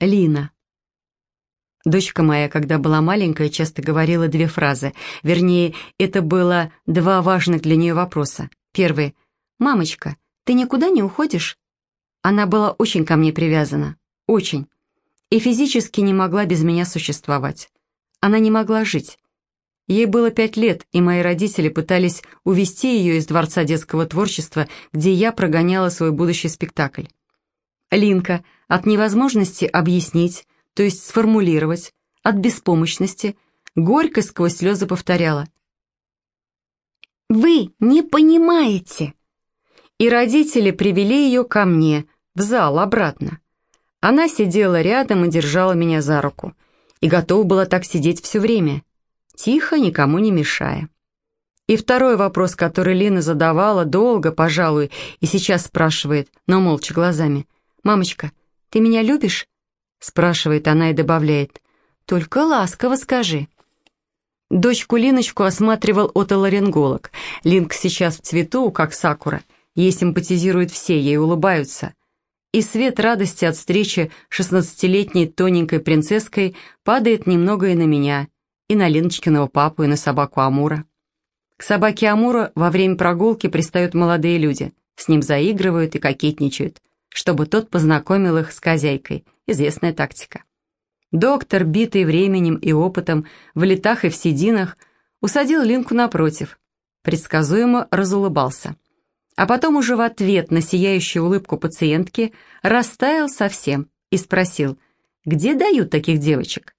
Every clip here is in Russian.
Лина. Дочка моя, когда была маленькая, часто говорила две фразы. Вернее, это было два важных для нее вопроса. Первый. «Мамочка, ты никуда не уходишь?» Она была очень ко мне привязана. Очень. И физически не могла без меня существовать. Она не могла жить. Ей было пять лет, и мои родители пытались увести ее из Дворца детского творчества, где я прогоняла свой будущий спектакль. Линка от невозможности объяснить, то есть сформулировать, от беспомощности, горько сквозь слезы повторяла. «Вы не понимаете!» И родители привели ее ко мне, в зал, обратно. Она сидела рядом и держала меня за руку, и готова была так сидеть все время, тихо, никому не мешая. И второй вопрос, который Лина задавала долго, пожалуй, и сейчас спрашивает, но молча глазами. «Мамочка, ты меня любишь?» Спрашивает она и добавляет. «Только ласково скажи». Дочку Линочку осматривал отоларинголог. Линк сейчас в цвету, как сакура. Ей симпатизируют все, ей улыбаются. И свет радости от встречи шестнадцатилетней тоненькой принцесской падает немного и на меня, и на Линочкиного папу, и на собаку Амура. К собаке Амура во время прогулки пристают молодые люди. С ним заигрывают и кокетничают чтобы тот познакомил их с хозяйкой. Известная тактика. Доктор, битый временем и опытом, в летах и в сединах, усадил Линку напротив. Предсказуемо разулыбался. А потом уже в ответ на сияющую улыбку пациентки растаял совсем и спросил, где дают таких девочек?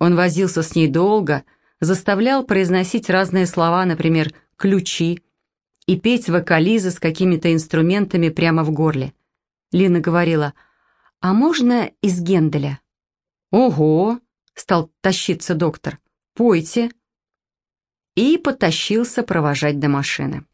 Он возился с ней долго, заставлял произносить разные слова, например, «ключи», и петь вокализы с какими-то инструментами прямо в горле. Лина говорила, «А можно из Генделя?» «Ого!» — стал тащиться доктор. «Пойте!» И потащился провожать до машины.